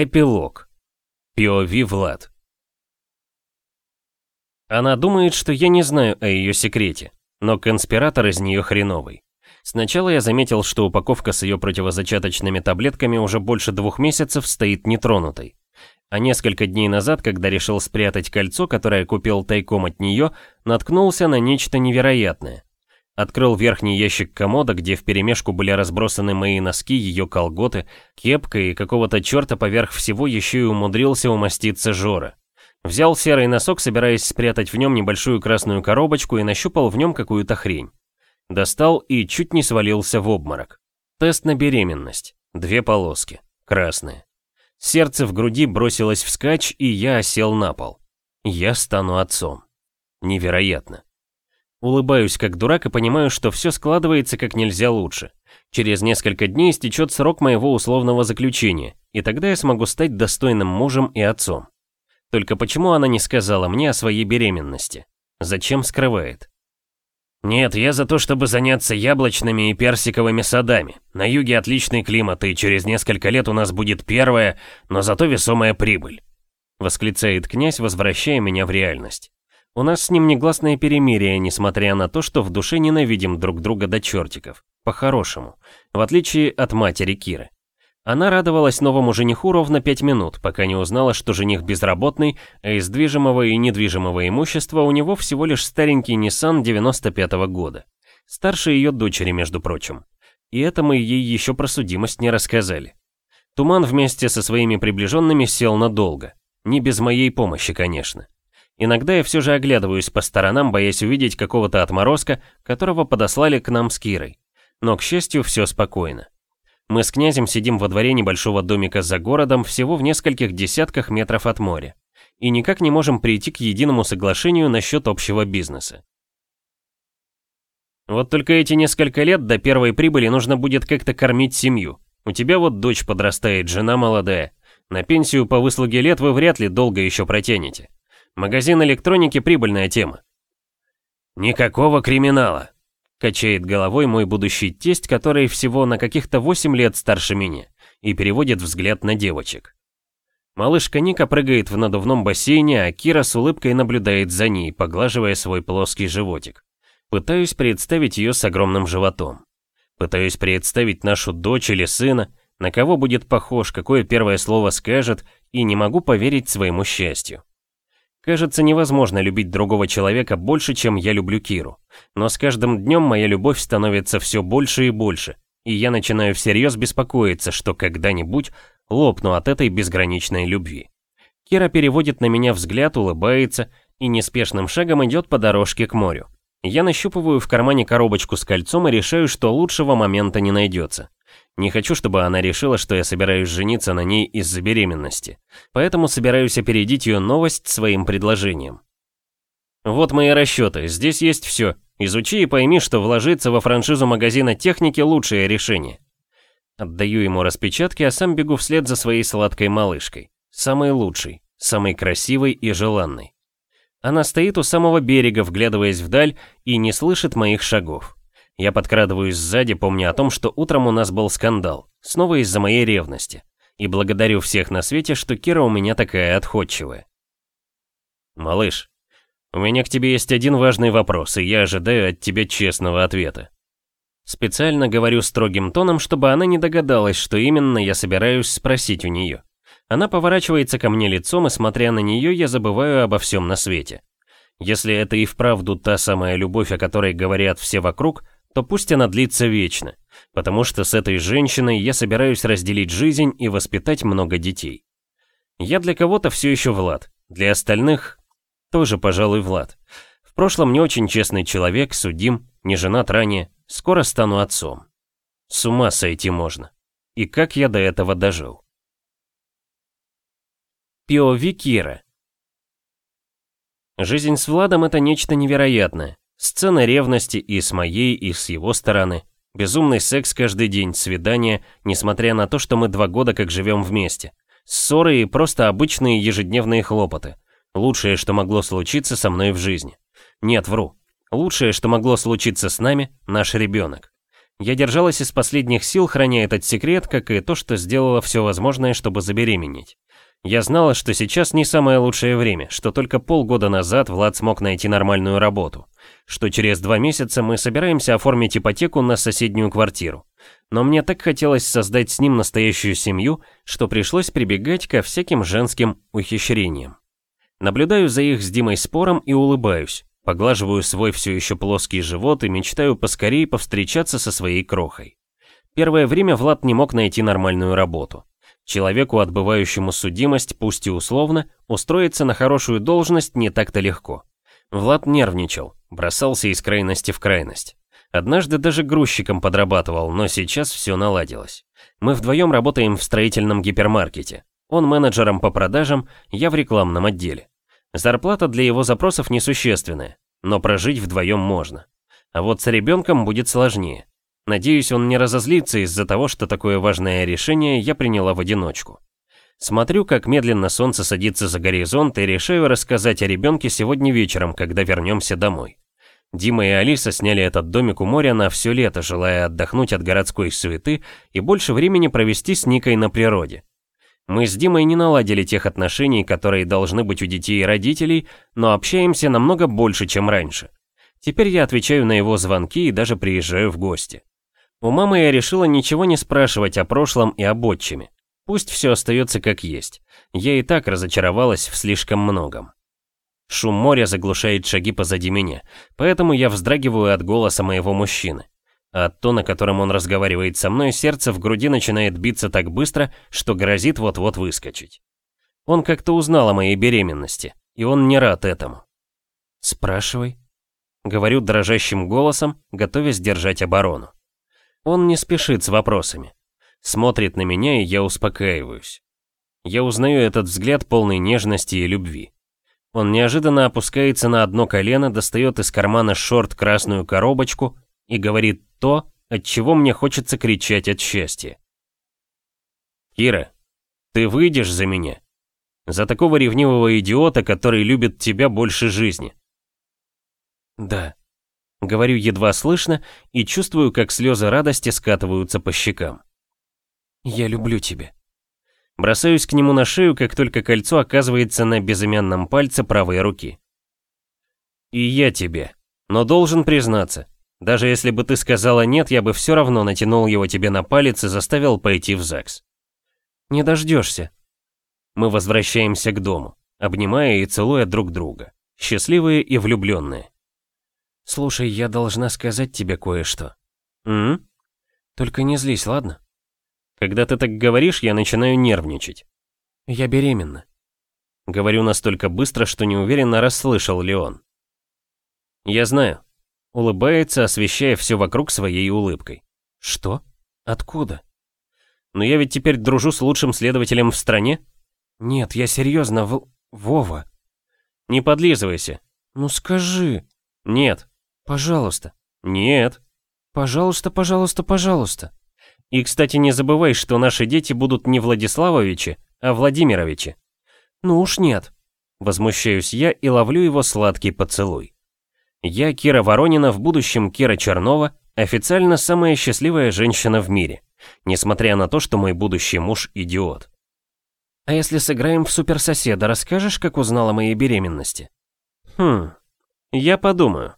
Эпилог. POV Влад. Она думает, что я не знаю о ее секрете, но конспиратор из нее хреновый. Сначала я заметил, что упаковка с ее противозачаточными таблетками уже больше двух месяцев стоит нетронутой. А несколько дней назад, когда решил спрятать кольцо, которое купил тайком от нее, наткнулся на нечто невероятное. Открыл верхний ящик комода, где вперемешку были разбросаны мои носки, ее колготы, кепка и какого-то черта поверх всего еще и умудрился умаститься Жора. Взял серый носок, собираясь спрятать в нем небольшую красную коробочку и нащупал в нем какую-то хрень. Достал и чуть не свалился в обморок. Тест на беременность. Две полоски. Красные. Сердце в груди бросилось вскачь, и я осел на пол. Я стану отцом. Невероятно. Улыбаюсь как дурак и понимаю, что все складывается как нельзя лучше. Через несколько дней истечет срок моего условного заключения, и тогда я смогу стать достойным мужем и отцом. Только почему она не сказала мне о своей беременности? Зачем скрывает? «Нет, я за то, чтобы заняться яблочными и персиковыми садами. На юге отличный климат, и через несколько лет у нас будет первая, но зато весомая прибыль», — восклицает князь, возвращая меня в реальность. У нас с ним негласное перемирие, несмотря на то, что в душе ненавидим друг друга до чертиков. По-хорошему. В отличие от матери Киры. Она радовалась новому жениху ровно пять минут, пока не узнала, что жених безработный, а из движимого и недвижимого имущества у него всего лишь старенький Nissan 95-го года. Старше ее дочери, между прочим. И это мы ей еще про судимость не рассказали. Туман вместе со своими приближенными сел надолго. Не без моей помощи, конечно. Иногда я все же оглядываюсь по сторонам, боясь увидеть какого-то отморозка, которого подослали к нам с Кирой. Но, к счастью, все спокойно. Мы с князем сидим во дворе небольшого домика за городом, всего в нескольких десятках метров от моря. И никак не можем прийти к единому соглашению насчет общего бизнеса. Вот только эти несколько лет до первой прибыли нужно будет как-то кормить семью. У тебя вот дочь подрастает, жена молодая. На пенсию по выслуге лет вы вряд ли долго еще протянете. Магазин электроники – прибыльная тема. Никакого криминала. Качает головой мой будущий тесть, который всего на каких-то 8 лет старше меня, и переводит взгляд на девочек. Малышка Ника прыгает в надувном бассейне, а Кира с улыбкой наблюдает за ней, поглаживая свой плоский животик. Пытаюсь представить ее с огромным животом. Пытаюсь представить нашу дочь или сына, на кого будет похож, какое первое слово скажет, и не могу поверить своему счастью. Кажется, невозможно любить другого человека больше, чем я люблю Киру. Но с каждым днем моя любовь становится все больше и больше, и я начинаю всерьез беспокоиться, что когда-нибудь лопну от этой безграничной любви. Кира переводит на меня взгляд, улыбается и неспешным шагом идет по дорожке к морю. Я нащупываю в кармане коробочку с кольцом и решаю, что лучшего момента не найдется. Не хочу, чтобы она решила, что я собираюсь жениться на ней из-за беременности. Поэтому собираюсь опередить ее новость своим предложением. Вот мои расчеты, здесь есть все. Изучи и пойми, что вложиться во франшизу магазина техники лучшее решение. Отдаю ему распечатки, а сам бегу вслед за своей сладкой малышкой. Самой лучшей, самой красивой и желанной. Она стоит у самого берега, вглядываясь вдаль, и не слышит моих шагов. Я подкрадываюсь сзади, помня о том, что утром у нас был скандал, снова из-за моей ревности. И благодарю всех на свете, что Кира у меня такая отходчивая. Малыш, у меня к тебе есть один важный вопрос, и я ожидаю от тебя честного ответа. Специально говорю строгим тоном, чтобы она не догадалась, что именно я собираюсь спросить у нее. Она поворачивается ко мне лицом, и смотря на нее, я забываю обо всем на свете. Если это и вправду та самая любовь, о которой говорят все вокруг, то пусть она длится вечно, потому что с этой женщиной я собираюсь разделить жизнь и воспитать много детей. Я для кого-то все еще Влад, для остальных тоже, пожалуй, Влад. В прошлом не очень честный человек, судим, не женат ранее, скоро стану отцом. С ума сойти можно. И как я до этого дожил? Пиови Кира Жизнь с Владом это нечто невероятное. Сцена ревности и с моей, и с его стороны. Безумный секс каждый день, свидания, несмотря на то, что мы два года как живем вместе. Ссоры и просто обычные ежедневные хлопоты. Лучшее, что могло случиться со мной в жизни. Нет, вру. Лучшее, что могло случиться с нами, наш ребенок. Я держалась из последних сил, храня этот секрет, как и то, что сделала все возможное, чтобы забеременеть. Я знала, что сейчас не самое лучшее время, что только полгода назад Влад смог найти нормальную работу, что через два месяца мы собираемся оформить ипотеку на соседнюю квартиру. Но мне так хотелось создать с ним настоящую семью, что пришлось прибегать ко всяким женским ухищрениям. Наблюдаю за их с Димой спором и улыбаюсь, поглаживаю свой все еще плоский живот и мечтаю поскорее повстречаться со своей крохой. Первое время Влад не мог найти нормальную работу. Человеку, отбывающему судимость, пусть и условно, устроиться на хорошую должность не так-то легко. Влад нервничал, бросался из крайности в крайность. Однажды даже грузчиком подрабатывал, но сейчас все наладилось. Мы вдвоем работаем в строительном гипермаркете. Он менеджером по продажам, я в рекламном отделе. Зарплата для его запросов несущественная, но прожить вдвоем можно. А вот с ребенком будет сложнее. Надеюсь, он не разозлится из-за того, что такое важное решение я приняла в одиночку. Смотрю, как медленно солнце садится за горизонт и решаю рассказать о ребенке сегодня вечером, когда вернемся домой. Дима и Алиса сняли этот домик у моря на все лето, желая отдохнуть от городской суеты и больше времени провести с Никой на природе. Мы с Димой не наладили тех отношений, которые должны быть у детей и родителей, но общаемся намного больше, чем раньше. Теперь я отвечаю на его звонки и даже приезжаю в гости. У мамы я решила ничего не спрашивать о прошлом и об отчиме. Пусть все остается как есть. Я и так разочаровалась в слишком многом. Шум моря заглушает шаги позади меня, поэтому я вздрагиваю от голоса моего мужчины. А от тона, которым он разговаривает со мной, сердце в груди начинает биться так быстро, что грозит вот-вот выскочить. Он как-то узнал о моей беременности, и он не рад этому. «Спрашивай», — говорю дрожащим голосом, готовясь держать оборону. Он не спешит с вопросами. Смотрит на меня, и я успокаиваюсь. Я узнаю этот взгляд полной нежности и любви. Он неожиданно опускается на одно колено, достает из кармана шорт красную коробочку и говорит то, от чего мне хочется кричать от счастья. «Кира, ты выйдешь за меня? За такого ревнивого идиота, который любит тебя больше жизни?» «Да», Говорю едва слышно и чувствую, как слезы радости скатываются по щекам. «Я люблю тебя». Бросаюсь к нему на шею, как только кольцо оказывается на безымянном пальце правой руки. «И я тебе. Но должен признаться, даже если бы ты сказала нет, я бы все равно натянул его тебе на палец и заставил пойти в ЗАГС. Не дождешься. Мы возвращаемся к дому, обнимая и целуя друг друга, счастливые и влюбленные. «Слушай, я должна сказать тебе кое-что». «М? Только не злись, ладно?» Когда ты так говоришь, я начинаю нервничать. Я беременна. Говорю настолько быстро, что не уверенно расслышал ли он. Я знаю. Улыбается, освещая все вокруг своей улыбкой. Что? Откуда? Но я ведь теперь дружу с лучшим следователем в стране? Нет, я серьезно, в... Вова. Не подлизывайся. Ну скажи. Нет. Пожалуйста. Нет. Пожалуйста, пожалуйста, пожалуйста. И, кстати, не забывай, что наши дети будут не Владиславовичи, а Владимировичи. Ну уж нет. Возмущаюсь я и ловлю его сладкий поцелуй. Я Кира Воронина, в будущем Кира Чернова, официально самая счастливая женщина в мире, несмотря на то, что мой будущий муж идиот. А если сыграем в суперсоседа, расскажешь, как узнала о моей беременности? Хм, я подумаю.